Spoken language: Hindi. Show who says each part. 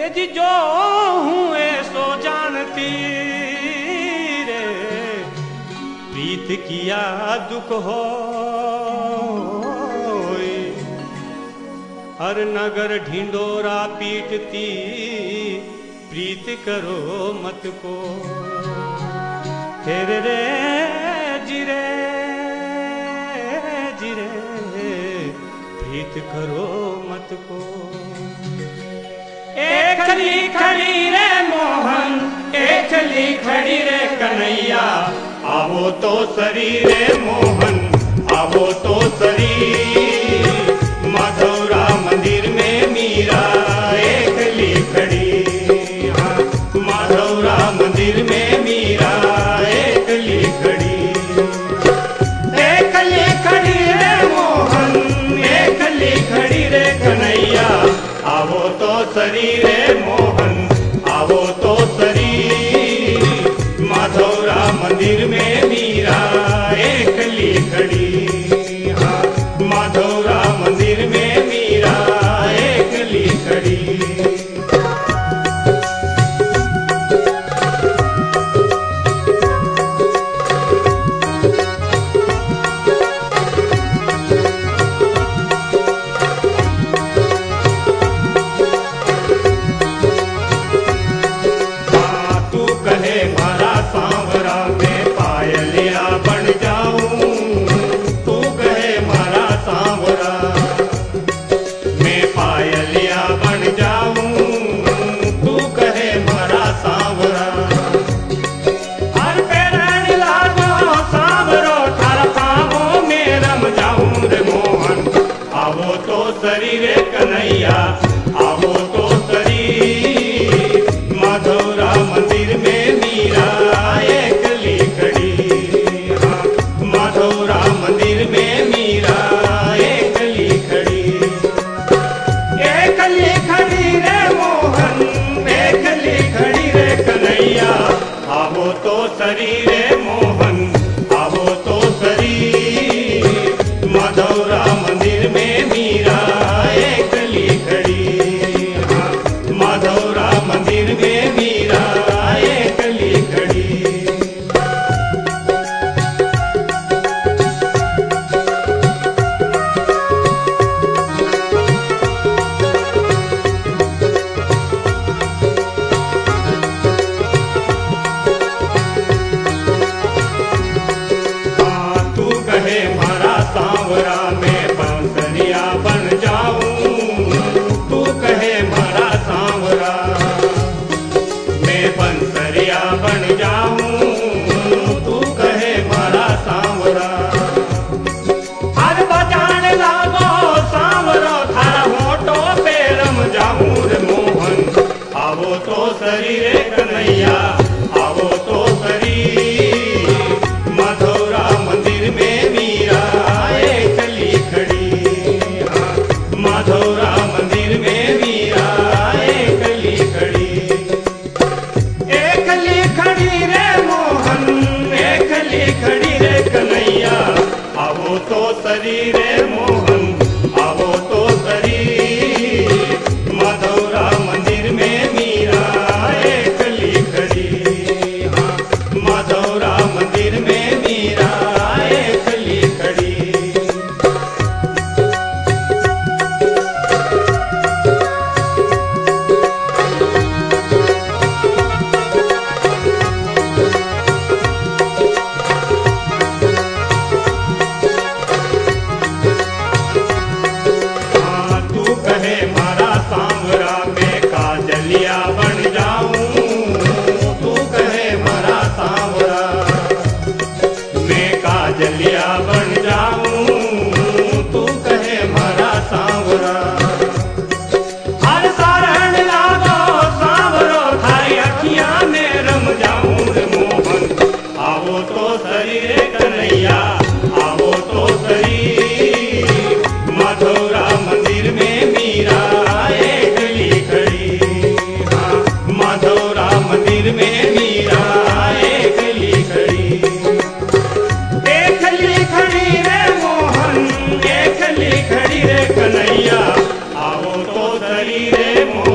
Speaker 1: ए जी जो हूँ ए सो जानती रे। प्रीत किया दुख हो हर नगर ढिंडोरा पीटती, प्रीत करो मत को। तेरे रे, जिरे जिरे, प्रीत करो मत को। खली खड़ी रे मोहन, एक खड़ी रे कन्हैया। आवो तो सरी रे मोहन आवो तो सरी माधवरा मंदिर में मीरा, एक खड़ी। माधवरा मंदिर में मीरा खड़ी। खड़ी रे मोहन, एक खड़ी रे कन्हैया। आवो तो सरी तरी रे कन्हैया आवो तो तरी माधवरा मंदिर में मीरा, एक लिखड़ी। हाँ माधवरा मंदिर में मीरा, एक लिखड़ी। एक लिखड़ी रे मोहन, एक लिखड़ी रे कन्हैया। आवो तो तरी रे मोहन आवो तो तरी माधव Shri शरीरे